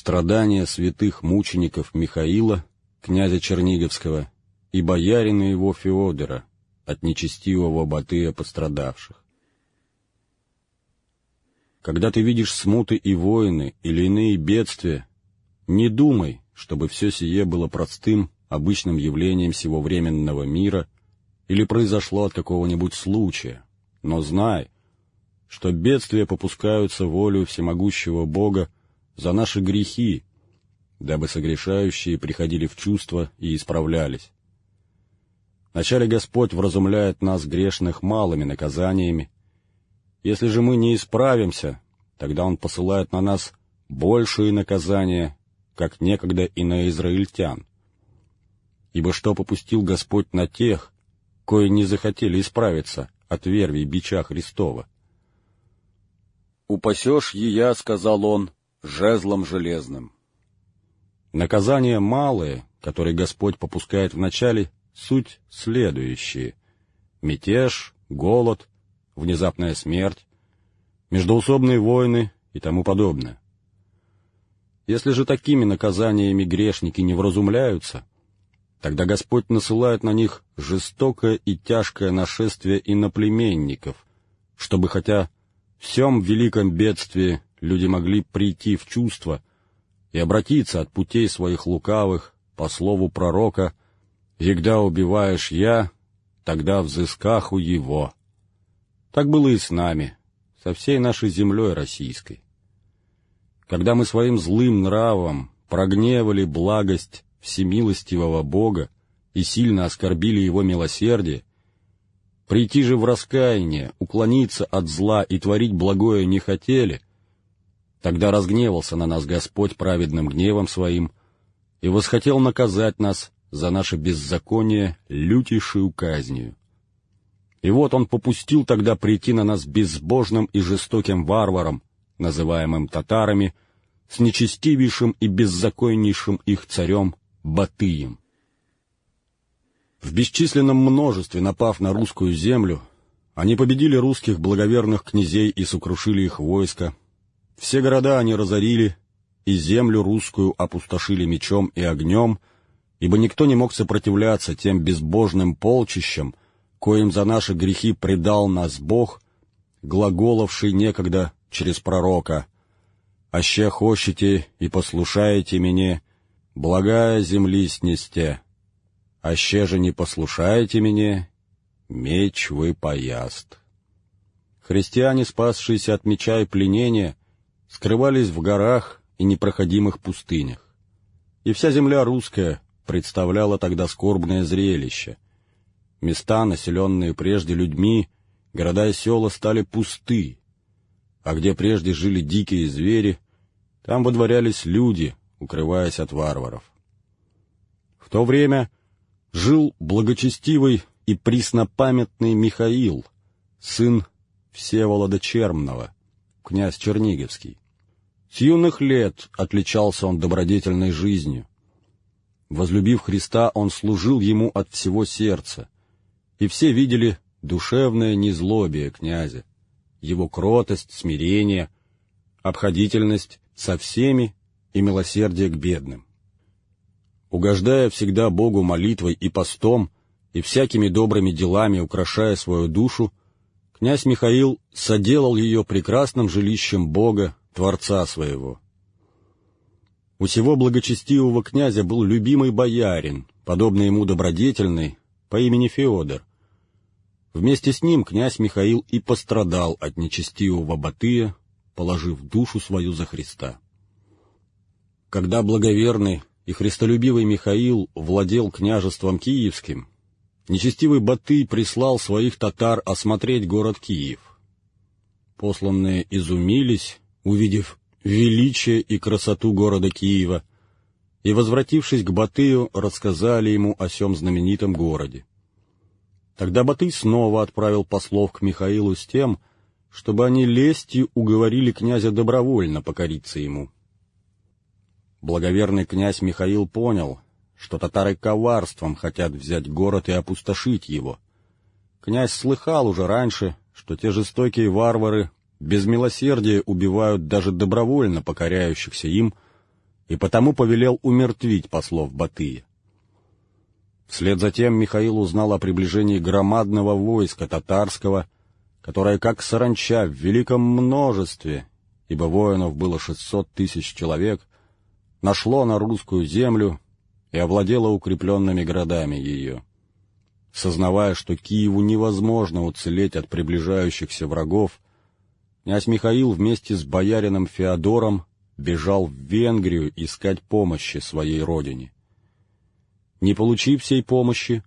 страдания святых мучеников Михаила, князя Черниговского, и боярина его Феодора, от нечестивого Батыя пострадавших. Когда ты видишь смуты и войны или иные бедствия, не думай, чтобы все сие было простым, обычным явлением всего временного мира или произошло от какого-нибудь случая, но знай, что бедствия попускаются волю всемогущего Бога за наши грехи, дабы согрешающие приходили в чувство и исправлялись. Вначале Господь вразумляет нас грешных малыми наказаниями. Если же мы не исправимся, тогда Он посылает на нас большие наказания, как некогда и на израильтян. Ибо что попустил Господь на тех, кои не захотели исправиться от верви бича Христова? «Упасешь ея, — сказал он, — жезлом железным». Наказания малые, которые Господь попускает вначале, суть следующие. Мятеж, голод, внезапная смерть, междоусобные войны и тому подобное. Если же такими наказаниями грешники не вразумляются, тогда Господь насылает на них жестокое и тяжкое нашествие иноплеменников, чтобы хотя в всем великом бедствии люди могли прийти в чувство и обратиться от путей своих лукавых по слову пророка Егда убиваешь я, тогда взыскаху его. Так было и с нами, со всей нашей землей российской. Когда мы своим злым нравом прогневали благость всемилостивого Бога и сильно оскорбили Его милосердие, прийти же в раскаяние, уклониться от зла и творить благое не хотели, тогда разгневался на нас Господь праведным гневом Своим и восхотел наказать нас за наше беззаконие лютейшую казнью. И вот он попустил тогда прийти на нас безбожным и жестоким варваром, называемым татарами, с нечестивейшим и беззаконнейшим их царем Батыем. В бесчисленном множестве напав на русскую землю, они победили русских благоверных князей и сокрушили их войско. Все города они разорили, и землю русскую опустошили мечом и огнем — ибо никто не мог сопротивляться тем безбожным полчищам, коим за наши грехи предал нас Бог, глаголовший некогда через пророка. «Аще хочете и послушаете мне, благая земли снесте, аще же не послушаете мне, меч вы пояст». Христиане, спасшиеся от меча и пленения, скрывались в горах и непроходимых пустынях. И вся земля русская, представляло тогда скорбное зрелище. Места, населенные прежде людьми, города и села стали пусты, а где прежде жили дикие звери, там водворялись люди, укрываясь от варваров. В то время жил благочестивый и преснопамятный Михаил, сын Всеволода Чермного, князь Черниговский. С юных лет отличался он добродетельной жизнью. Возлюбив Христа, он служил ему от всего сердца, и все видели душевное незлобие князя, его кротость, смирение, обходительность со всеми и милосердие к бедным. Угождая всегда Богу молитвой и постом, и всякими добрыми делами украшая свою душу, князь Михаил соделал ее прекрасным жилищем Бога, Творца своего. У сего благочестивого князя был любимый боярин, подобный ему добродетельный, по имени Феодор. Вместе с ним князь Михаил и пострадал от нечестивого Батыя, положив душу свою за Христа. Когда благоверный и христолюбивый Михаил владел княжеством Киевским, нечестивый Батый прислал своих татар осмотреть город Киев. Посланные изумились, увидев величие и красоту города Киева, и, возвратившись к Батыю, рассказали ему о сем знаменитом городе. Тогда Батый снова отправил послов к Михаилу с тем, чтобы они лестью уговорили князя добровольно покориться ему. Благоверный князь Михаил понял, что татары коварством хотят взять город и опустошить его. Князь слыхал уже раньше, что те жестокие варвары без милосердия убивают даже добровольно покоряющихся им, и потому повелел умертвить послов Батыя. Вслед за тем Михаил узнал о приближении громадного войска татарского, которое, как саранча в великом множестве, ибо воинов было шестьсот тысяч человек, нашло на русскую землю и овладело укрепленными городами ее. Сознавая, что Киеву невозможно уцелеть от приближающихся врагов, князь Михаил вместе с боярином Феодором бежал в Венгрию искать помощи своей родине. Не получив всей помощи,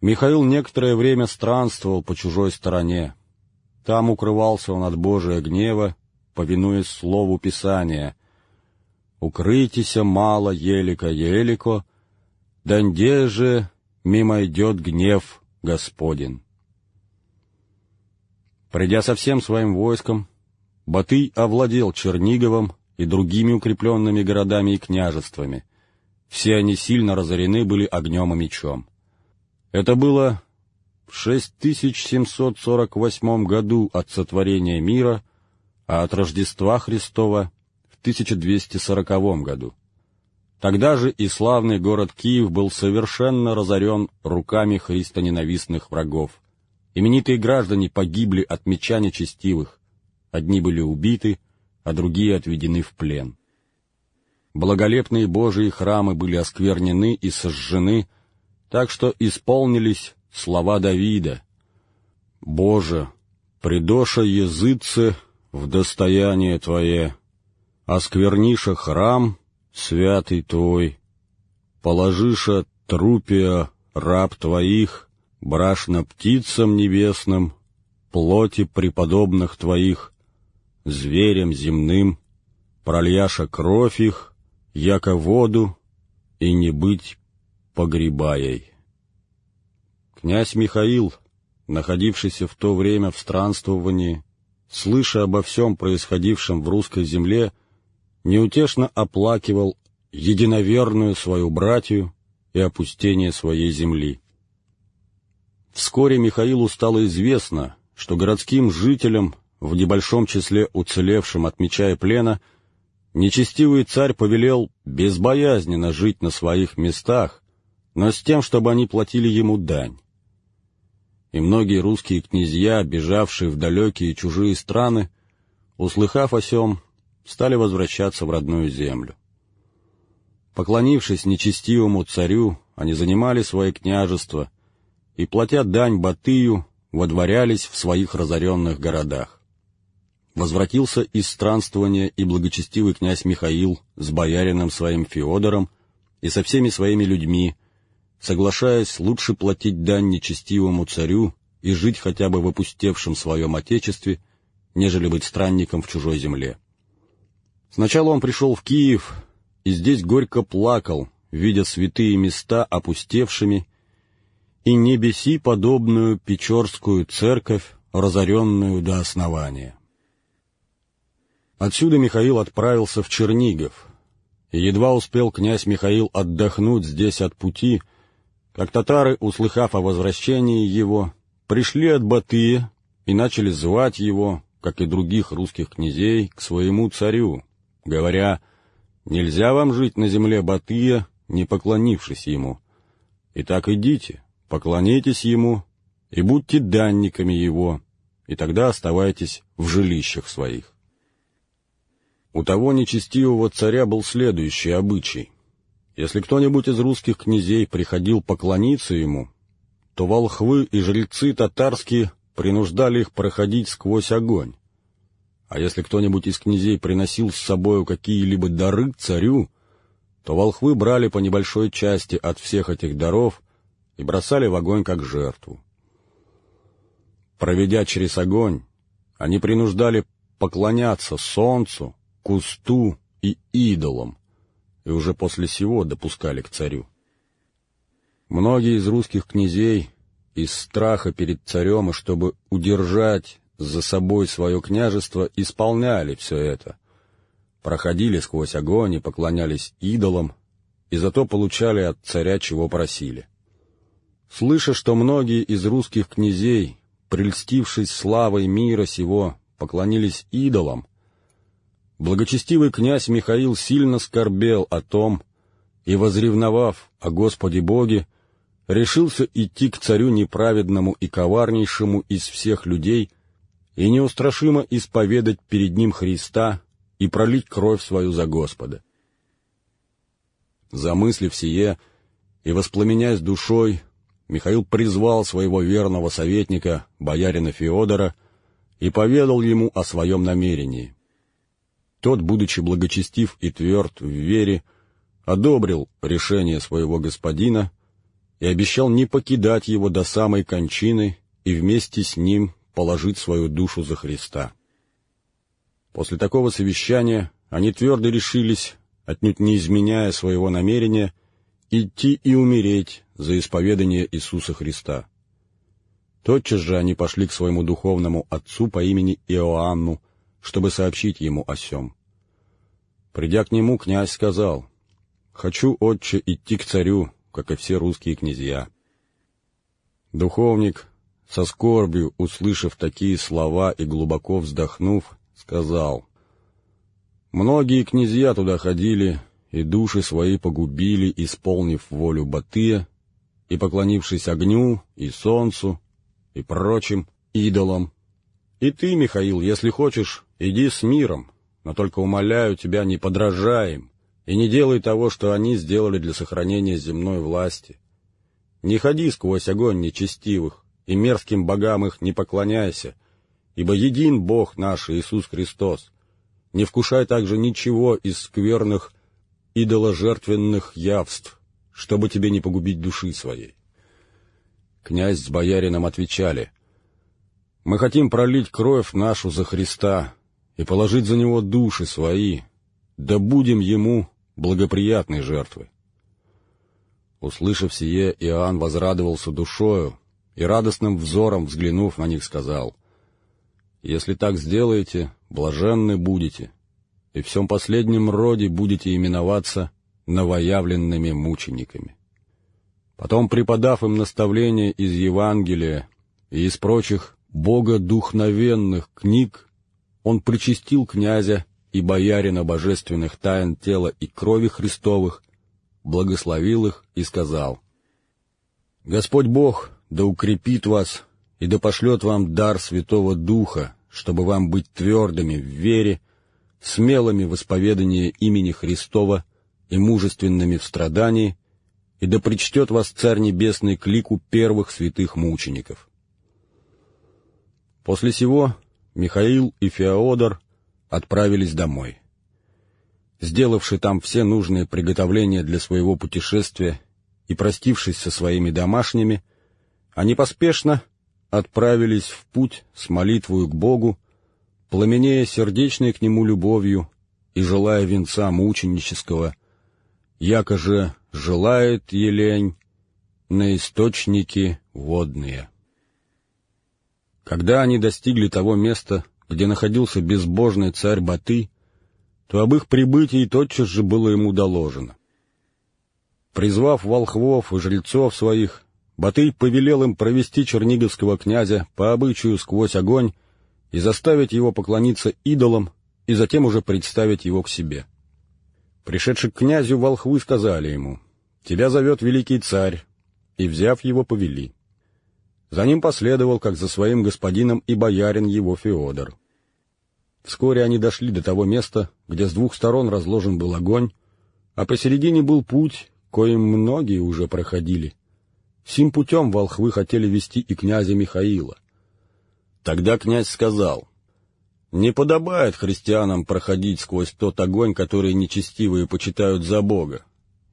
Михаил некоторое время странствовал по чужой стороне. Там укрывался он от Божия гнева, повинуясь слову Писания. «Укрытися мало, елико, елико, данде же мимо идет гнев Господень». Придя со всем своим войском, Батый овладел Черниговым и другими укрепленными городами и княжествами. Все они сильно разорены были огнем и мечом. Это было в 6748 году от сотворения мира, а от Рождества Христова в 1240 году. Тогда же и славный город Киев был совершенно разорен руками христоненавистных врагов. Именитые граждане погибли от меча нечестивых. Одни были убиты, а другие отведены в плен. Благолепные Божии храмы были осквернены и сожжены, так что исполнились слова Давида. «Боже, предоша языцы в достояние Твое, оскверниша храм, святый Твой, положиша трупия раб Твоих, брашно птицам небесным, плоти преподобных Твоих, зверям земным, прольяша кровь их, яко воду, и не быть погребаей. Князь Михаил, находившийся в то время в странствовании, слыша обо всем происходившем в русской земле, неутешно оплакивал единоверную свою братью и опустение своей земли. Вскоре Михаилу стало известно, что городским жителям, в небольшом числе уцелевшим от меча и плена, нечестивый царь повелел безбоязненно жить на своих местах, но с тем, чтобы они платили ему дань. И многие русские князья, бежавшие в далекие чужие страны, услыхав о сем, стали возвращаться в родную землю. Поклонившись нечестивому царю, они занимали свои княжества и, платя дань Батыю, водворялись в своих разоренных городах возвратился из странствования и благочестивый князь Михаил с боярином своим Феодором и со всеми своими людьми, соглашаясь лучше платить дань нечестивому царю и жить хотя бы в опустевшем своем отечестве, нежели быть странником в чужой земле. Сначала он пришел в Киев и здесь горько плакал, видя святые места опустевшими, и не беси подобную Печорскую церковь, разоренную до основания. Отсюда Михаил отправился в Чернигов, и едва успел князь Михаил отдохнуть здесь от пути, как татары, услыхав о возвращении его, пришли от Батыя и начали звать его, как и других русских князей, к своему царю, говоря, «Нельзя вам жить на земле Батыя, не поклонившись ему. Итак, идите, поклонитесь ему и будьте данниками его, и тогда оставайтесь в жилищах своих». У того нечестивого царя был следующий обычай. Если кто-нибудь из русских князей приходил поклониться ему, то волхвы и жрецы татарские принуждали их проходить сквозь огонь. А если кто-нибудь из князей приносил с собою какие-либо дары царю, то волхвы брали по небольшой части от всех этих даров и бросали в огонь как жертву. Проведя через огонь, они принуждали поклоняться солнцу, кусту и идолам, и уже после сего допускали к царю. Многие из русских князей из страха перед царем и чтобы удержать за собой свое княжество, исполняли все это, проходили сквозь огонь и поклонялись идолам, и зато получали от царя, чего просили. Слыша, что многие из русских князей, прельстившись славой мира сего, поклонились идолам, благочестивый князь Михаил сильно скорбел о том и, возревновав о Господе Боге, решился идти к царю неправедному и коварнейшему из всех людей и неустрашимо исповедать перед ним Христа и пролить кровь свою за Господа. Замыслив сие и воспламеняясь душой, Михаил призвал своего верного советника, боярина Феодора, и поведал ему о своем намерении. Тот, будучи благочестив и тверд в вере, одобрил решение своего господина и обещал не покидать его до самой кончины и вместе с ним положить свою душу за Христа. После такого совещания они твердо решились, отнюдь не изменяя своего намерения, идти и умереть за исповедание Иисуса Христа. Тотчас же они пошли к своему духовному отцу по имени Иоанну, чтобы сообщить ему о сем. Придя к нему, князь сказал, «Хочу, отче, идти к царю, как и все русские князья». Духовник, со скорбью услышав такие слова и глубоко вздохнув, сказал, «Многие князья туда ходили, и души свои погубили, исполнив волю Батыя, и поклонившись огню, и солнцу, и прочим идолам. И ты, Михаил, если хочешь, иди с миром, но только умоляю тебя, не подражай им, и не делай того, что они сделали для сохранения земной власти. Не ходи сквозь огонь нечестивых, и мерзким богам их не поклоняйся, ибо един Бог наш Иисус Христос. Не вкушай также ничего из скверных идоложертвенных явств, чтобы тебе не погубить души своей. Князь с боярином отвечали, «Мы хотим пролить кровь нашу за Христа и положить за Него души свои, да будем Ему благоприятной жертвы». Услышав сие, Иоанн возрадовался душою и радостным взором, взглянув на них, сказал, «Если так сделаете, блаженны будете, и в всем последнем роде будете именоваться новоявленными мучениками». Потом, преподав им наставления из Евангелия и из прочих богодухновенных книг, он причастил князя и боярина божественных тайн тела и крови Христовых, благословил их и сказал, «Господь Бог да укрепит вас и да пошлет вам дар Святого Духа, чтобы вам быть твердыми в вере, смелыми в исповедании имени Христова и мужественными в страдании, и да причтет вас Царь Небесный к лику первых святых мучеников. После сего Михаил и Феодор отправились домой. Сделавши там все нужные приготовления для своего путешествия и простившись со своими домашними, они поспешно отправились в путь с молитвою к Богу, пламенея сердечной к Нему любовью и желая венца мученического, яко же желает елень на источники водные. Когда они достигли того места, где находился безбожный царь Баты, то об их прибытии тотчас же было ему доложено. Призвав волхвов и жрецов своих, Батый повелел им провести черниговского князя по обычаю сквозь огонь и заставить его поклониться идолам, и затем уже представить его к себе. Пришедший к князю волхвы сказали ему, «Тебя зовет великий царь», и, взяв его, повели. За ним последовал, как за своим господином, и боярин его Феодор. Вскоре они дошли до того места, где с двух сторон разложен был огонь, а посередине был путь, коим многие уже проходили. Сим путем волхвы хотели вести и князя Михаила. Тогда князь сказал, не подобает христианам проходить сквозь тот огонь, который нечестивые почитают за Бога.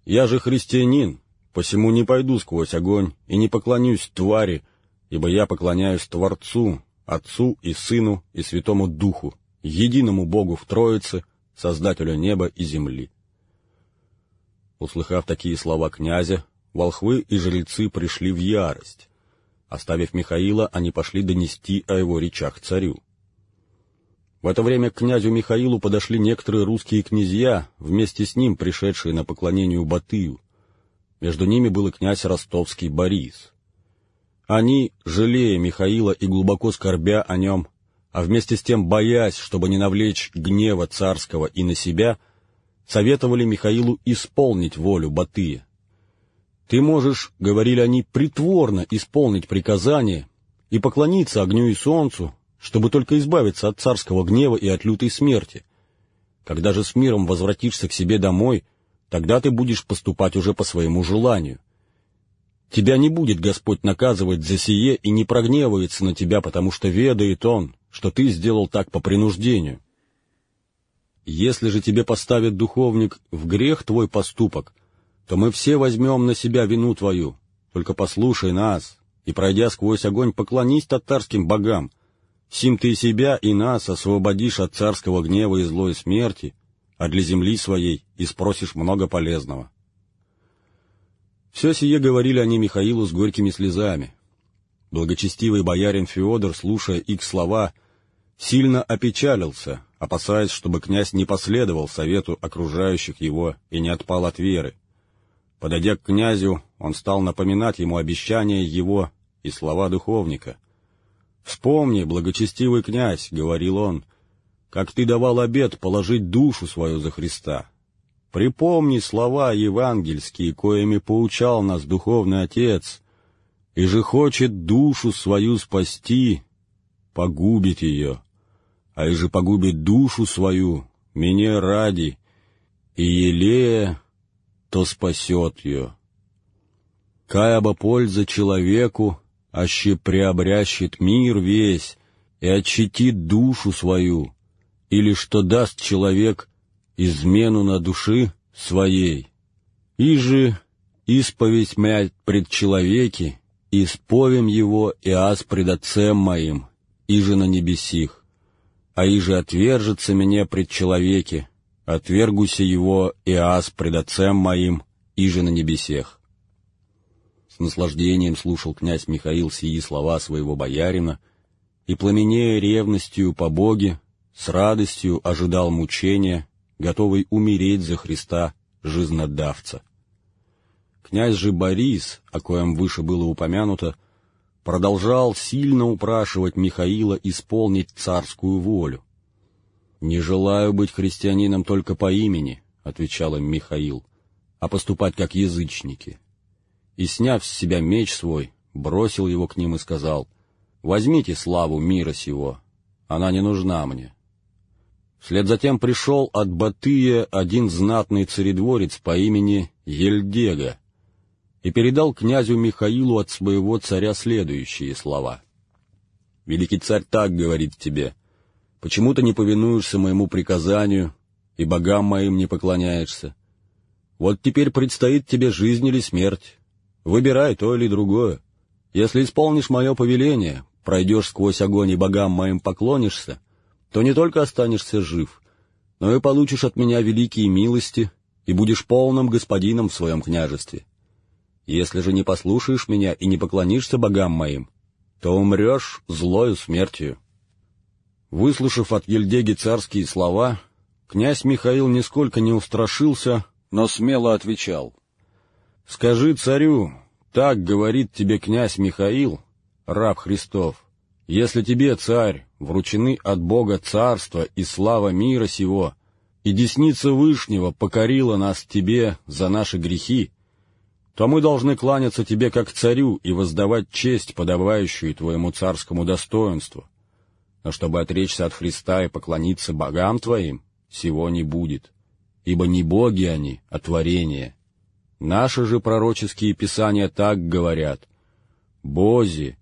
Я же христианин, посему не пойду сквозь огонь и не поклонюсь твари, ибо я поклоняюсь Творцу, Отцу и Сыну и Святому Духу, единому Богу в Троице, Создателю неба и земли. Услыхав такие слова князя, волхвы и жрецы пришли в ярость. Оставив Михаила, они пошли донести о его речах царю. В это время к князю Михаилу подошли некоторые русские князья, вместе с ним пришедшие на поклонение Батыю. Между ними был и князь ростовский Борис. Они, жалея Михаила и глубоко скорбя о нем, а вместе с тем боясь, чтобы не навлечь гнева царского и на себя, советовали Михаилу исполнить волю Батыя. «Ты можешь, — говорили они, — притворно исполнить приказание и поклониться огню и солнцу, чтобы только избавиться от царского гнева и от лютой смерти. Когда же с миром возвратишься к себе домой, тогда ты будешь поступать уже по своему желанию. Тебя не будет Господь наказывать за сие и не прогневается на тебя, потому что ведает Он, что ты сделал так по принуждению. Если же тебе поставит духовник в грех твой поступок, то мы все возьмем на себя вину твою. Только послушай нас, и, пройдя сквозь огонь, поклонись татарским богам. Сим ты себя и нас освободишь от царского гнева и злой смерти, а для земли своей и спросишь много полезного. Все сие говорили они Михаилу с горькими слезами. Благочестивый боярин Феодор, слушая их слова, сильно опечалился, опасаясь, чтобы князь не последовал совету окружающих его и не отпал от веры. Подойдя к князю, он стал напоминать ему обещания его и слова духовника. «Вспомни, благочестивый князь», — говорил он, — «как ты давал обет положить душу свою за Христа. Припомни слова евангельские, коими поучал нас духовный отец, и же хочет душу свою спасти, погубить ее, а и же погубит душу свою, меня ради, и елея, то спасет ее. Кая бы польза человеку, аще приобрящет мир весь и отчитит душу свою, или что даст человек измену на души своей. И же исповедь мять пред человеки, исповем его и аз пред Отцем моим, и же на небесих. А и же отвержется меня пред человеки, отвергуся его и аз пред Отцем моим, и же на небесех. С наслаждением слушал князь Михаил сии слова своего боярина, и, пламенея ревностью по Боге, с радостью ожидал мучения, готовый умереть за Христа, жизнодавца. Князь же Борис, о коем выше было упомянуто, продолжал сильно упрашивать Михаила исполнить царскую волю. «Не желаю быть христианином только по имени», — отвечал им Михаил, — «а поступать как язычники» и, сняв с себя меч свой, бросил его к ним и сказал, «Возьмите славу мира сего, она не нужна мне». Вслед затем пришел от Батыя один знатный царедворец по имени Ельдега и передал князю Михаилу от своего царя следующие слова. «Великий царь так говорит тебе, почему ты не повинуешься моему приказанию и богам моим не поклоняешься? Вот теперь предстоит тебе жизнь или смерть, Выбирай то или другое. Если исполнишь мое повеление, пройдешь сквозь огонь и богам моим поклонишься, то не только останешься жив, но и получишь от меня великие милости и будешь полным господином в своем княжестве. Если же не послушаешь меня и не поклонишься богам моим, то умрешь злою смертью». Выслушав от Ельдеги царские слова, князь Михаил нисколько не устрашился, но смело отвечал — Скажи царю, так говорит тебе князь Михаил, раб Христов, если тебе, царь, вручены от Бога царство и слава мира сего, и десница Вышнего покорила нас тебе за наши грехи, то мы должны кланяться тебе как царю и воздавать честь, подобающую твоему царскому достоинству. Но чтобы отречься от Христа и поклониться богам твоим, всего не будет, ибо не боги они, а творение. Наши же пророческие писания так говорят. «Бози,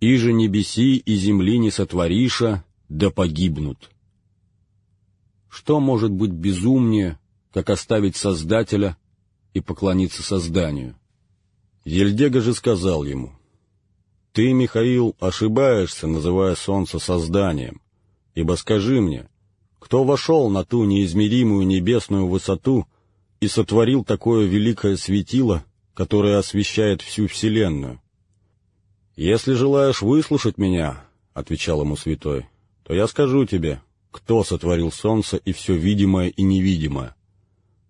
и же небеси и земли не сотвориша, да погибнут». Что может быть безумнее, как оставить Создателя и поклониться Созданию? Ельдега же сказал ему, «Ты, Михаил, ошибаешься, называя солнце созданием, ибо скажи мне, кто вошел на ту неизмеримую небесную высоту, и сотворил такое великое светило, которое освещает всю Вселенную. «Если желаешь выслушать меня, — отвечал ему святой, — то я скажу тебе, кто сотворил солнце и все видимое и невидимое.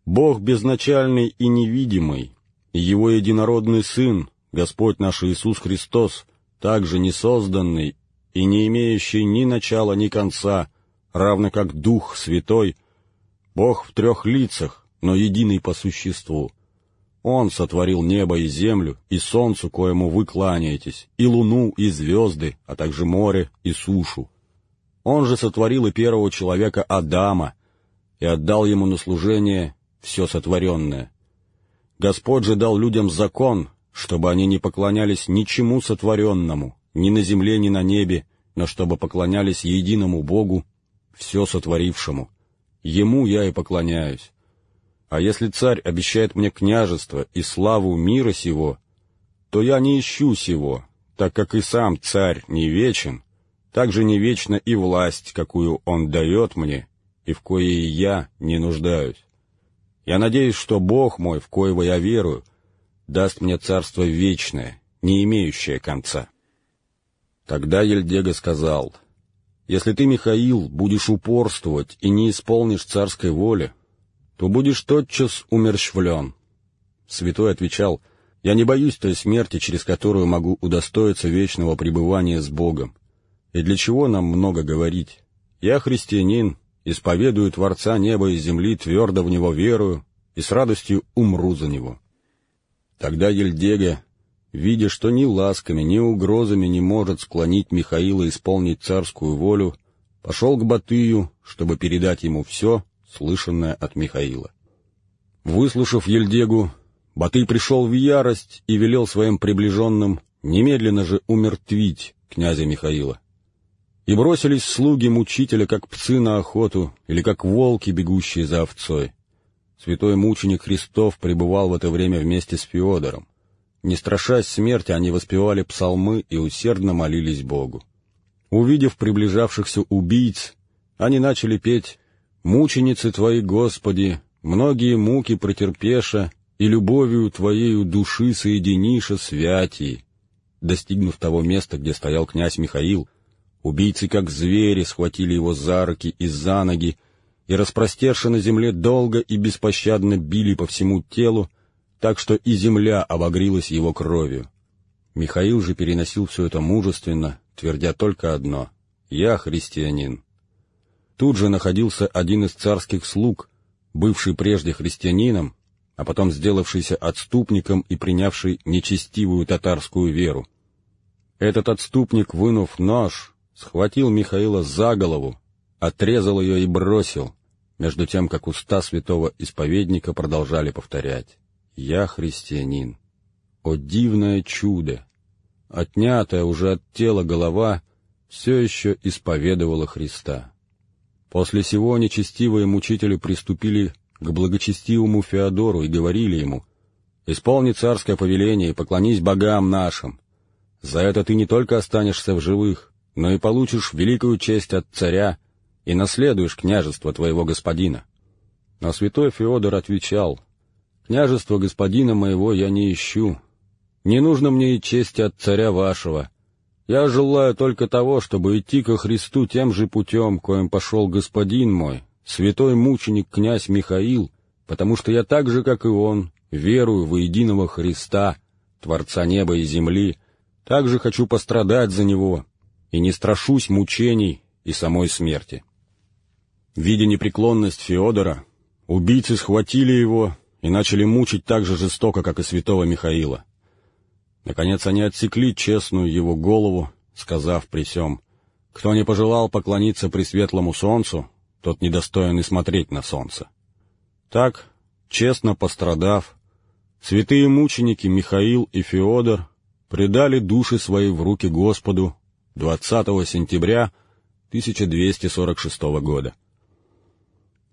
Бог безначальный и невидимый, и Его единородный Сын, Господь наш Иисус Христос, также несозданный и не имеющий ни начала, ни конца, равно как Дух Святой, Бог в трех лицах, но единый по существу. Он сотворил небо и землю, и солнцу, коему вы кланяетесь, и луну, и звезды, а также море и сушу. Он же сотворил и первого человека Адама, и отдал ему на служение все сотворенное. Господь же дал людям закон, чтобы они не поклонялись ничему сотворенному, ни на земле, ни на небе, но чтобы поклонялись единому Богу, все сотворившему. Ему я и поклоняюсь. А если царь обещает мне княжество и славу мира сего, то я не ищу сего, так как и сам царь не вечен, так же не вечна и власть, какую он дает мне, и в коей я не нуждаюсь. Я надеюсь, что Бог мой, в коего я верую, даст мне царство вечное, не имеющее конца. Тогда Ельдега сказал, «Если ты, Михаил, будешь упорствовать и не исполнишь царской воли, то будешь тотчас умерщвлен». Святой отвечал, «Я не боюсь той смерти, через которую могу удостоиться вечного пребывания с Богом. И для чего нам много говорить? Я христианин, исповедую Творца неба и земли, твердо в Него верую и с радостью умру за Него». Тогда Ельдега, видя, что ни ласками, ни угрозами не может склонить Михаила исполнить царскую волю, пошел к Батыю, чтобы передать ему все, слышанное от Михаила. Выслушав Ельдегу, Батый пришел в ярость и велел своим приближенным немедленно же умертвить князя Михаила. И бросились слуги мучителя, как псы на охоту, или как волки, бегущие за овцой. Святой мученик Христов пребывал в это время вместе с Феодором. Не страшась смерти, они воспевали псалмы и усердно молились Богу. Увидев приближавшихся убийц, они начали петь «Мученицы Твои, Господи, многие муки претерпеша, и любовью Твоею души соединиша святии». Достигнув того места, где стоял князь Михаил, убийцы, как звери, схватили его за руки и за ноги, и, распростерши на земле, долго и беспощадно били по всему телу, так что и земля обогрилась его кровью. Михаил же переносил все это мужественно, твердя только одно — «Я христианин». Тут же находился один из царских слуг, бывший прежде христианином, а потом сделавшийся отступником и принявший нечестивую татарскую веру. Этот отступник, вынув нож, схватил Михаила за голову, отрезал ее и бросил, между тем, как уста святого исповедника продолжали повторять «Я христианин». О дивное чудо! Отнятая уже от тела голова все еще исповедовала Христа. После сего нечестивые мучители приступили к благочестивому Феодору и говорили ему, «Исполни царское повеление и поклонись богам нашим. За это ты не только останешься в живых, но и получишь великую честь от царя и наследуешь княжество твоего господина». Но святой Феодор отвечал, Княжество господина моего я не ищу. Не нужно мне и чести от царя вашего. Я желаю только того, чтобы идти ко Христу тем же путем, коим пошел господин мой, святой мученик князь Михаил, потому что я так же, как и он, верую в единого Христа, Творца неба и земли, также хочу пострадать за него, и не страшусь мучений и самой смерти. Видя непреклонность Феодора, убийцы схватили его и начали мучить так же жестоко, как и святого Михаила. Наконец они отсекли честную его голову, сказав при сём, «Кто не пожелал поклониться пресветлому солнцу, тот недостоин и смотреть на солнце». Так, честно пострадав, святые мученики Михаил и Феодор предали души свои в руки Господу 20 сентября 1246 года.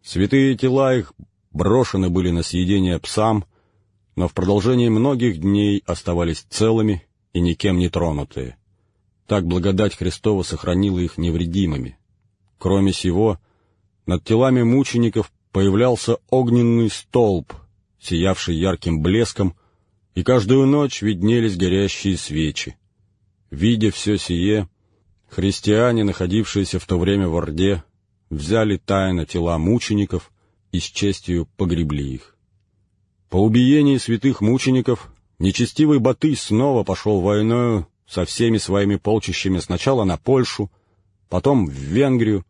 Святые тела их брошены были на съедение псам, но в продолжении многих дней оставались целыми и никем не тронутые. Так благодать Христова сохранила их невредимыми. Кроме сего, над телами мучеников появлялся огненный столб, сиявший ярким блеском, и каждую ночь виднелись горящие свечи. Видя все сие, христиане, находившиеся в то время в Орде, взяли тайно тела мучеников и с честью погребли их. По убиении святых мучеников нечестивый Батый снова пошел войною со всеми своими полчищами сначала на Польшу, потом в Венгрию,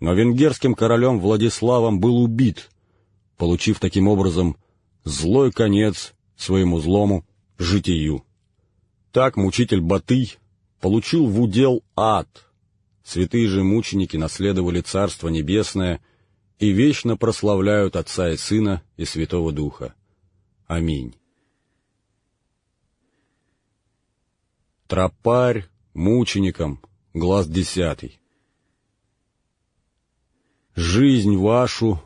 но венгерским королем Владиславом был убит, получив таким образом злой конец своему злому житию. Так мучитель Батый получил в удел ад. Святые же мученики наследовали Царство Небесное и вечно прославляют Отца и Сына и Святого Духа. Аминь. Тропарь мученикам, глаз десятый. Жизнь вашу,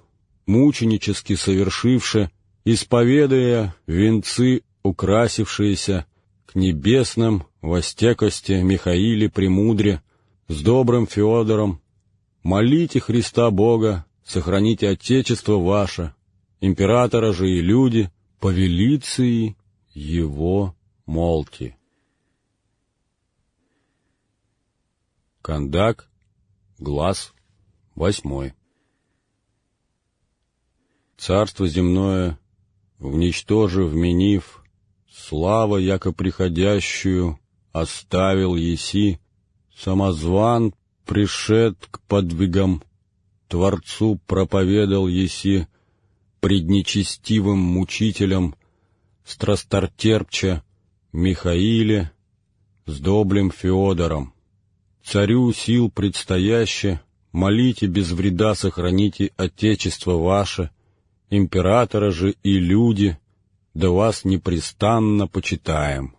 мученически совершивши, исповедуя венцы украсившиеся, к небесным востекости Михаиле Премудре, с добрым Феодором, молите Христа Бога, сохраните Отечество ваше, императора же и люди, повелиции его молти. Кандак, глаз, восьмой. Царство земное, вничтожив, вменив, слава, яко приходящую, оставил еси, самозван пришед к подвигам, Творцу проповедал еси, пред нечестивым мучителем, страстортерпча Михаиле, с доблем Феодором. Царю сил предстояще, молите без вреда сохраните Отечество ваше, императора же и люди, да вас непрестанно почитаем.